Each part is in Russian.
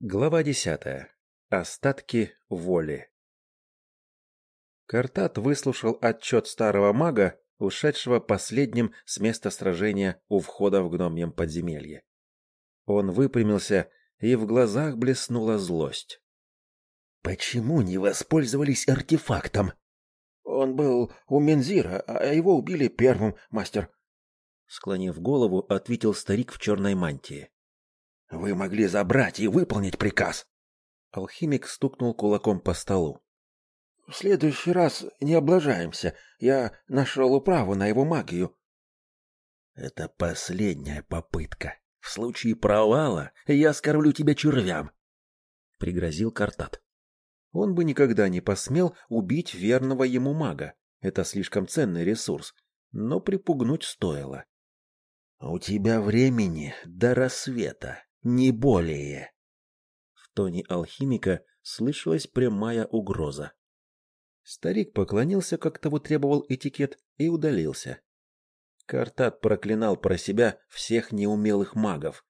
Глава десятая. Остатки воли. Картат выслушал отчет старого мага, ушедшего последним с места сражения у входа в гномьем подземелье. Он выпрямился, и в глазах блеснула злость. «Почему не воспользовались артефактом?» «Он был у Мензира, а его убили первым, мастер». Склонив голову, ответил старик в черной мантии. Вы могли забрать и выполнить приказ. Алхимик стукнул кулаком по столу. В следующий раз не облажаемся. Я нашел управу на его магию. Это последняя попытка. В случае провала я скормлю тебя червям, пригрозил Картат. Он бы никогда не посмел убить верного ему мага. Это слишком ценный ресурс, но припугнуть стоило. У тебя времени до рассвета не более. В тоне алхимика слышалась прямая угроза. Старик поклонился, как того требовал этикет, и удалился. Картат проклинал про себя всех неумелых магов.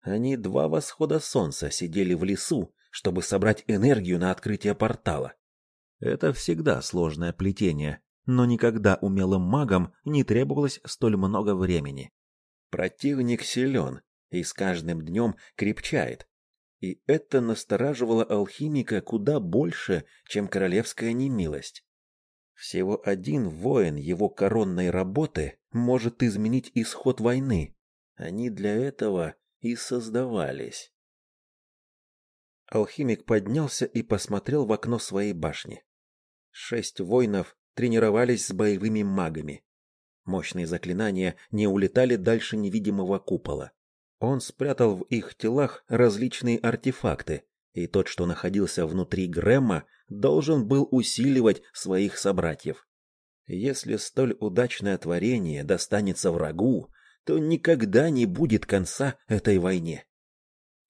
Они два восхода солнца сидели в лесу, чтобы собрать энергию на открытие портала. Это всегда сложное плетение, но никогда умелым магам не требовалось столь много времени. Противник силен, и с каждым днем крепчает. И это настораживало алхимика куда больше, чем королевская немилость. Всего один воин его коронной работы может изменить исход войны. Они для этого и создавались. Алхимик поднялся и посмотрел в окно своей башни. Шесть воинов тренировались с боевыми магами. Мощные заклинания не улетали дальше невидимого купола. Он спрятал в их телах различные артефакты, и тот, что находился внутри Грэма, должен был усиливать своих собратьев. Если столь удачное творение достанется врагу, то никогда не будет конца этой войне.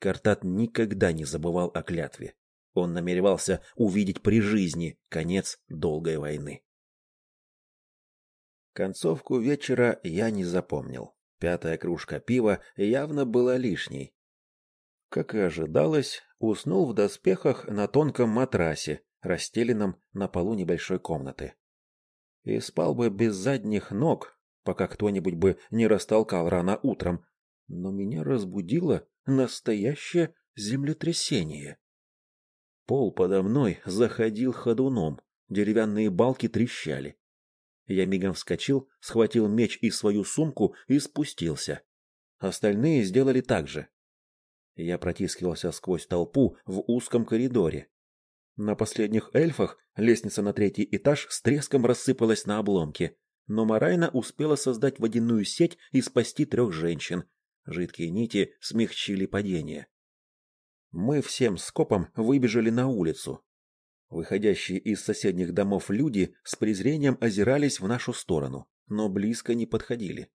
Картат никогда не забывал о клятве. Он намеревался увидеть при жизни конец долгой войны. Концовку вечера я не запомнил. Пятая кружка пива явно была лишней. Как и ожидалось, уснул в доспехах на тонком матрасе, расстеленном на полу небольшой комнаты. И спал бы без задних ног, пока кто-нибудь бы не растолкал рано утром, но меня разбудило настоящее землетрясение. Пол подо мной заходил ходуном, деревянные балки трещали. Я мигом вскочил, схватил меч и свою сумку и спустился. Остальные сделали так же. Я протискивался сквозь толпу в узком коридоре. На последних эльфах лестница на третий этаж с треском рассыпалась на обломки, но Марайна успела создать водяную сеть и спасти трех женщин. Жидкие нити смягчили падение. Мы всем скопом выбежали на улицу. Выходящие из соседних домов люди с презрением озирались в нашу сторону, но близко не подходили.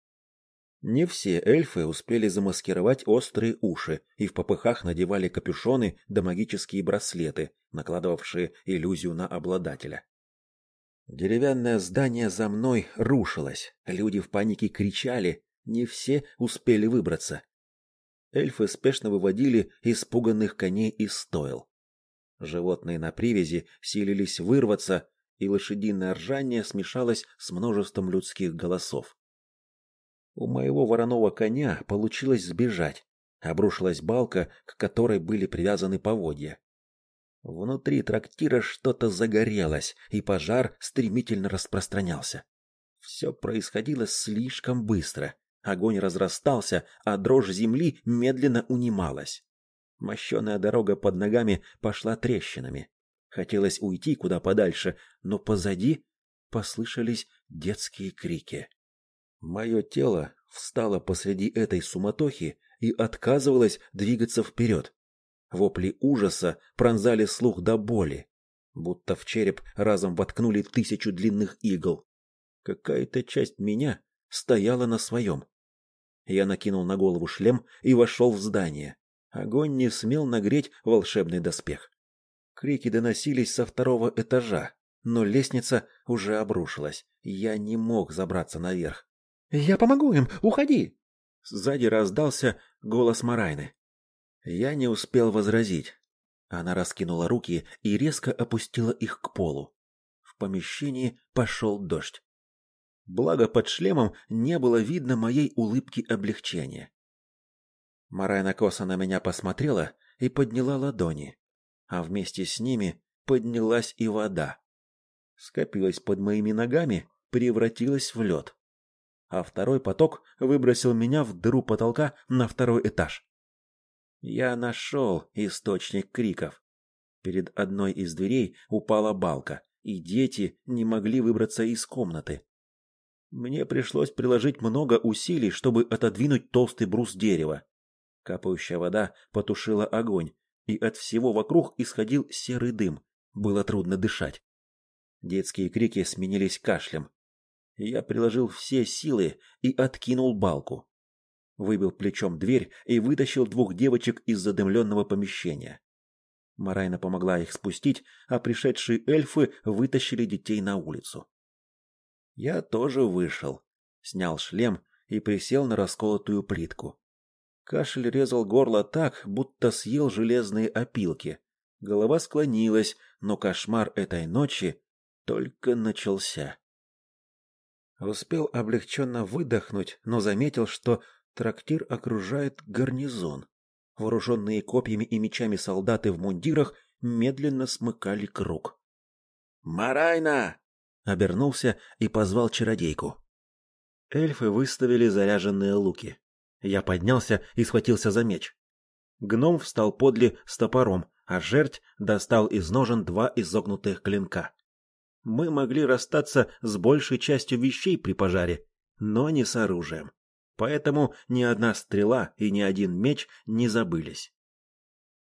Не все эльфы успели замаскировать острые уши и в попыхах надевали капюшоны да магические браслеты, накладывавшие иллюзию на обладателя. Деревянное здание за мной рушилось, люди в панике кричали, не все успели выбраться. Эльфы спешно выводили испуганных коней из стойл. Животные на привязи силились вырваться, и лошадиное ржание смешалось с множеством людских голосов. У моего вороного коня получилось сбежать. Обрушилась балка, к которой были привязаны поводья. Внутри трактира что-то загорелось, и пожар стремительно распространялся. Все происходило слишком быстро. Огонь разрастался, а дрожь земли медленно унималась. Мощеная дорога под ногами пошла трещинами. Хотелось уйти куда подальше, но позади послышались детские крики. Мое тело встало посреди этой суматохи и отказывалось двигаться вперед. Вопли ужаса пронзали слух до боли, будто в череп разом воткнули тысячу длинных игл. Какая-то часть меня стояла на своем. Я накинул на голову шлем и вошел в здание. Огонь не смел нагреть волшебный доспех. Крики доносились со второго этажа, но лестница уже обрушилась. Я не мог забраться наверх. «Я помогу им! Уходи!» Сзади раздался голос Марайны. Я не успел возразить. Она раскинула руки и резко опустила их к полу. В помещении пошел дождь. Благо под шлемом не было видно моей улыбки облегчения. Марайна косо на меня посмотрела и подняла ладони, а вместе с ними поднялась и вода. Скопилась под моими ногами, превратилась в лед. А второй поток выбросил меня в дыру потолка на второй этаж. Я нашел источник криков. Перед одной из дверей упала балка, и дети не могли выбраться из комнаты. Мне пришлось приложить много усилий, чтобы отодвинуть толстый брус дерева. Капающая вода потушила огонь, и от всего вокруг исходил серый дым. Было трудно дышать. Детские крики сменились кашлем. Я приложил все силы и откинул балку. Выбил плечом дверь и вытащил двух девочек из задымленного помещения. Марайна помогла их спустить, а пришедшие эльфы вытащили детей на улицу. Я тоже вышел, снял шлем и присел на расколотую плитку. Кашель резал горло так, будто съел железные опилки. Голова склонилась, но кошмар этой ночи только начался. Успел облегченно выдохнуть, но заметил, что трактир окружает гарнизон. Вооруженные копьями и мечами солдаты в мундирах медленно смыкали круг. «Марайна!» — обернулся и позвал чародейку. Эльфы выставили заряженные луки. Я поднялся и схватился за меч. Гном встал подле с топором, а жерть достал из ножен два изогнутых клинка. Мы могли расстаться с большей частью вещей при пожаре, но не с оружием. Поэтому ни одна стрела и ни один меч не забылись.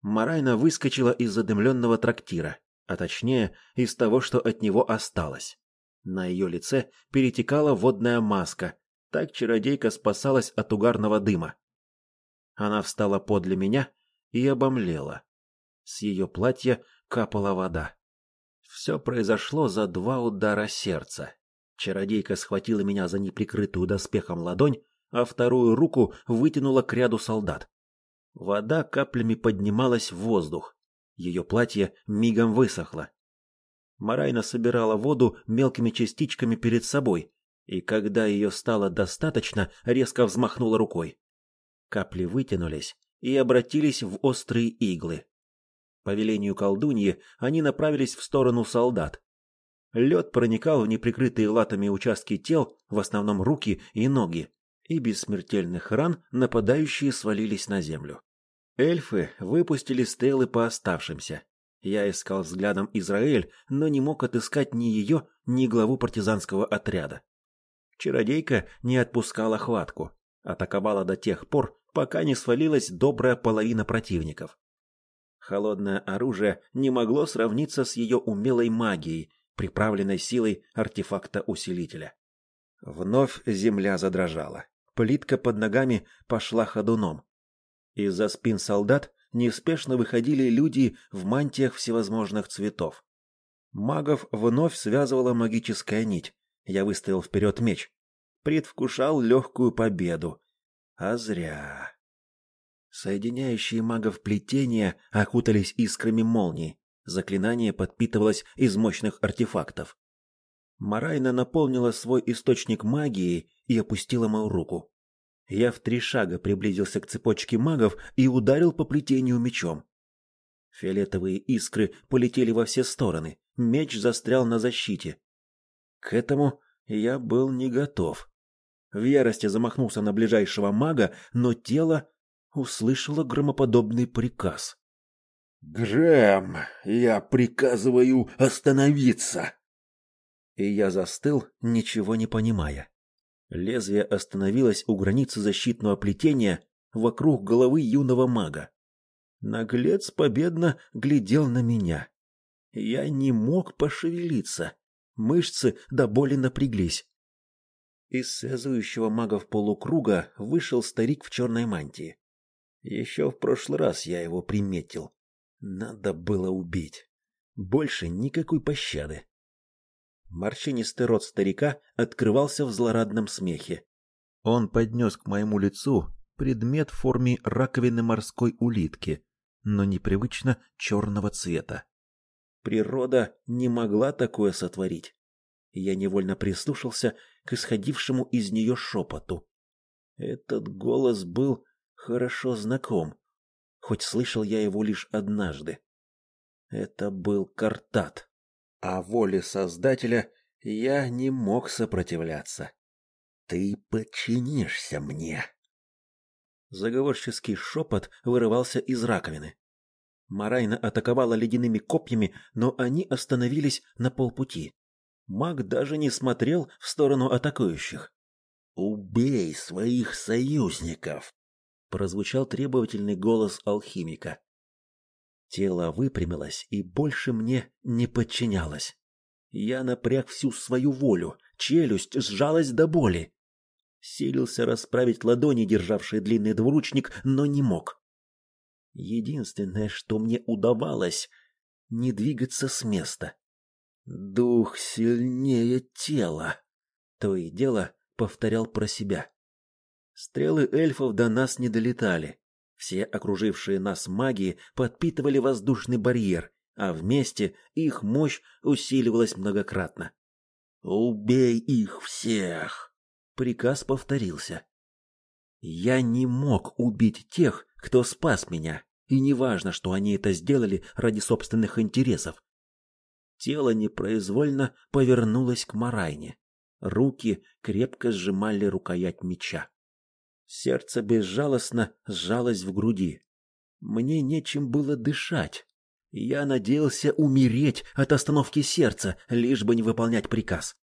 Марайна выскочила из задымленного трактира, а точнее, из того, что от него осталось. На ее лице перетекала водная маска, так чародейка спасалась от угарного дыма. Она встала подле меня и обомлела. С ее платья капала вода. Все произошло за два удара сердца. Чародейка схватила меня за неприкрытую доспехом ладонь, а вторую руку вытянула к ряду солдат. Вода каплями поднималась в воздух. Ее платье мигом высохло. Марайна собирала воду мелкими частичками перед собой, и когда ее стало достаточно, резко взмахнула рукой. Капли вытянулись и обратились в острые иглы. По велению колдуньи они направились в сторону солдат. Лед проникал в неприкрытые латами участки тел, в основном руки и ноги, и без смертельных ран нападающие свалились на землю. Эльфы выпустили стрелы по оставшимся. Я искал взглядом Израиль, но не мог отыскать ни ее, ни главу партизанского отряда. Чародейка не отпускала хватку, атаковала до тех пор, пока не свалилась добрая половина противников. Холодное оружие не могло сравниться с ее умелой магией, приправленной силой артефакта-усилителя. Вновь земля задрожала. Плитка под ногами пошла ходуном. Из-за спин солдат неспешно выходили люди в мантиях всевозможных цветов. Магов вновь связывала магическая нить, я выставил вперед меч. Предвкушал легкую победу. А зря. Соединяющие магов плетения окутались искрами молний. Заклинание подпитывалось из мощных артефактов. Марайна наполнила свой источник магией и опустила мою руку. Я в три шага приблизился к цепочке магов и ударил по плетению мечом. Фиолетовые искры полетели во все стороны. Меч застрял на защите. К этому я был не готов. В ярости замахнулся на ближайшего мага, но тело услышало громоподобный приказ. «Грэм, я приказываю остановиться!» И я застыл, ничего не понимая. Лезвие остановилось у границы защитного плетения вокруг головы юного мага. Наглец победно глядел на меня. Я не мог пошевелиться. Мышцы до боли напряглись. Из связующего магов полукруга вышел старик в черной мантии. Еще в прошлый раз я его приметил. Надо было убить. Больше никакой пощады. Морщинистый рот старика открывался в злорадном смехе. Он поднес к моему лицу предмет в форме раковины морской улитки, но непривычно черного цвета. Природа не могла такое сотворить. Я невольно прислушался к исходившему из нее шепоту. Этот голос был хорошо знаком, хоть слышал я его лишь однажды. Это был Картат. А воле Создателя я не мог сопротивляться. «Ты подчинишься мне!» Заговорческий шепот вырывался из раковины. Марайна атаковала ледяными копьями, но они остановились на полпути. Маг даже не смотрел в сторону атакующих. «Убей своих союзников!» — прозвучал требовательный голос алхимика. Тело выпрямилось и больше мне не подчинялось. Я напряг всю свою волю, челюсть сжалась до боли. Силился расправить ладони, державшие длинный двуручник, но не мог. Единственное, что мне удавалось, не двигаться с места. Дух сильнее тела. То и дело повторял про себя. Стрелы эльфов до нас не долетали. Все окружившие нас маги подпитывали воздушный барьер, а вместе их мощь усиливалась многократно. «Убей их всех!» Приказ повторился. Я не мог убить тех, кто спас меня, и неважно, что они это сделали ради собственных интересов. Тело непроизвольно повернулось к Марайне. Руки крепко сжимали рукоять меча. Сердце безжалостно сжалось в груди. Мне нечем было дышать. Я надеялся умереть от остановки сердца, лишь бы не выполнять приказ.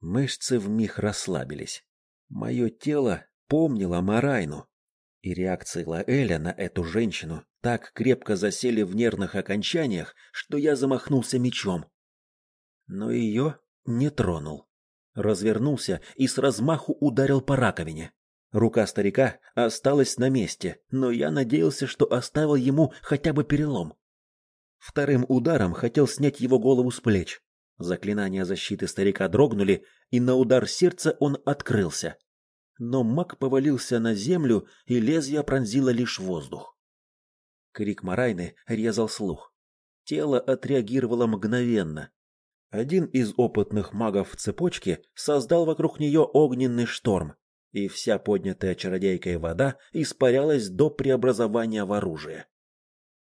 Мышцы вмиг расслабились. Мое тело помнило Марайну, и реакции Лаэля на эту женщину так крепко засели в нервных окончаниях, что я замахнулся мечом. Но ее не тронул. Развернулся и с размаху ударил по раковине. Рука старика осталась на месте, но я надеялся, что оставил ему хотя бы перелом. Вторым ударом хотел снять его голову с плеч. Заклинания защиты старика дрогнули, и на удар сердца он открылся. Но маг повалился на землю, и лезвие пронзило лишь воздух. Крик Марайны резал слух. Тело отреагировало мгновенно. Один из опытных магов в цепочке создал вокруг нее огненный шторм, и вся поднятая чародейкой вода испарялась до преобразования в оружие.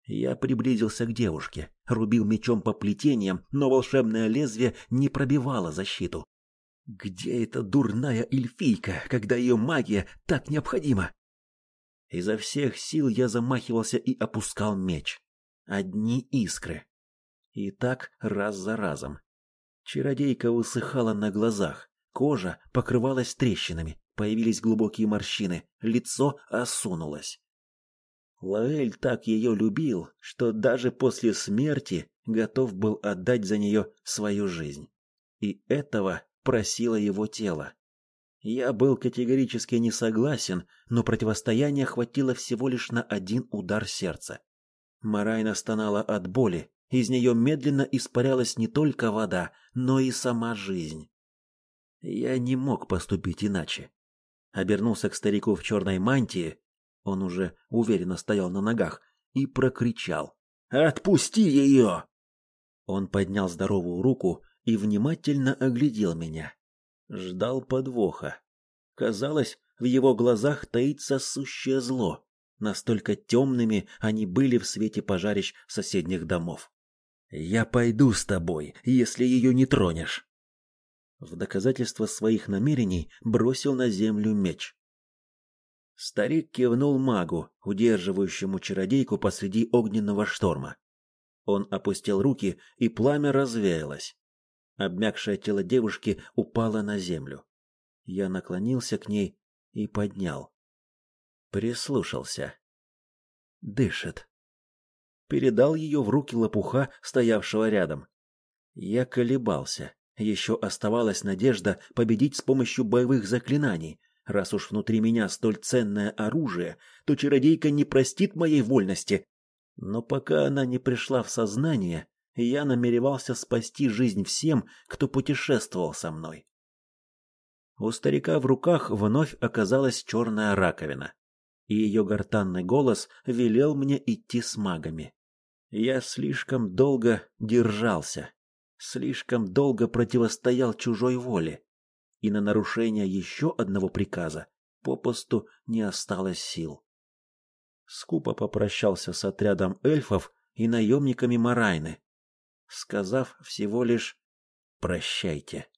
Я приблизился к девушке, рубил мечом по плетениям, но волшебное лезвие не пробивало защиту. Где эта дурная эльфийка, когда ее магия так необходима? Изо всех сил я замахивался и опускал меч. Одни искры. И так раз за разом. Чародейка высыхала на глазах, кожа покрывалась трещинами, Появились глубокие морщины, лицо осунулось. Лаэль так ее любил, что даже после смерти готов был отдать за нее свою жизнь. И этого просило его тело. Я был категорически не согласен, но противостояния хватило всего лишь на один удар сердца. Марайна стонала от боли, из нее медленно испарялась не только вода, но и сама жизнь. Я не мог поступить иначе обернулся к старику в черной мантии, он уже уверенно стоял на ногах, и прокричал. «Отпусти ее!» Он поднял здоровую руку и внимательно оглядел меня. Ждал подвоха. Казалось, в его глазах таится сущее зло. Настолько темными они были в свете пожарищ соседних домов. «Я пойду с тобой, если ее не тронешь», в доказательство своих намерений бросил на землю меч. Старик кивнул магу, удерживающему чародейку посреди огненного шторма. Он опустил руки, и пламя развеялось. Обмякшее тело девушки упало на землю. Я наклонился к ней и поднял. Прислушался. Дышит. Передал ее в руки лопуха, стоявшего рядом. Я колебался. Еще оставалась надежда победить с помощью боевых заклинаний. Раз уж внутри меня столь ценное оружие, то чародейка не простит моей вольности. Но пока она не пришла в сознание, я намеревался спасти жизнь всем, кто путешествовал со мной. У старика в руках вновь оказалась черная раковина, и ее гортанный голос велел мне идти с магами. Я слишком долго держался, слишком долго противостоял чужой воле, и на нарушение еще одного приказа попусту не осталось сил. Скупо попрощался с отрядом эльфов и наемниками Марайны, сказав всего лишь «прощайте».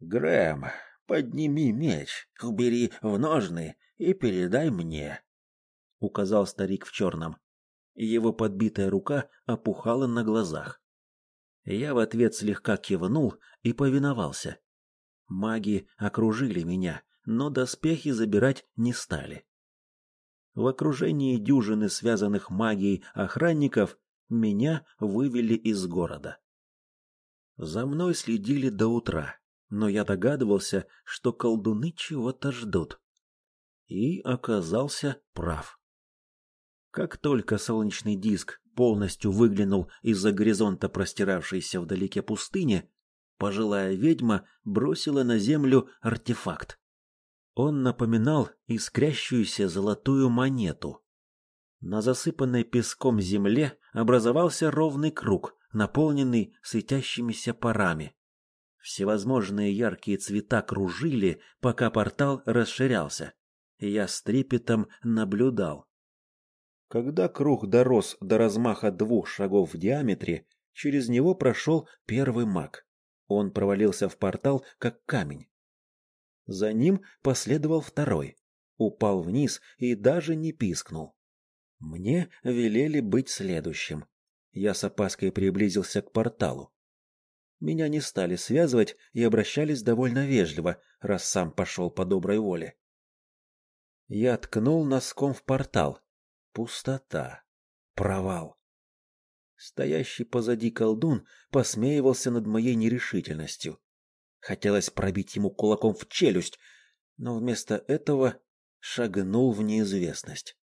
«Грэм, подними меч, убери в ножны и передай мне», — указал старик в черном. Его подбитая рука опухала на глазах. Я в ответ слегка кивнул и повиновался. Маги окружили меня, но доспехи забирать не стали. В окружении дюжины связанных магией охранников меня вывели из города. За мной следили до утра, но я догадывался, что колдуны чего-то ждут. И оказался прав. Как только солнечный диск полностью выглянул из-за горизонта простиравшейся вдалеке пустыни, пожилая ведьма бросила на землю артефакт. Он напоминал искрящуюся золотую монету. На засыпанной песком земле образовался ровный круг, наполненный светящимися парами. Всевозможные яркие цвета кружили, пока портал расширялся. Я с трепетом наблюдал. Когда круг дорос до размаха двух шагов в диаметре, через него прошел первый маг. Он провалился в портал, как камень. За ним последовал второй. Упал вниз и даже не пискнул. Мне велели быть следующим. Я с опаской приблизился к порталу. Меня не стали связывать и обращались довольно вежливо, раз сам пошел по доброй воле. Я ткнул носком в портал. Пустота. Провал. Стоящий позади колдун посмеивался над моей нерешительностью. Хотелось пробить ему кулаком в челюсть, но вместо этого шагнул в неизвестность.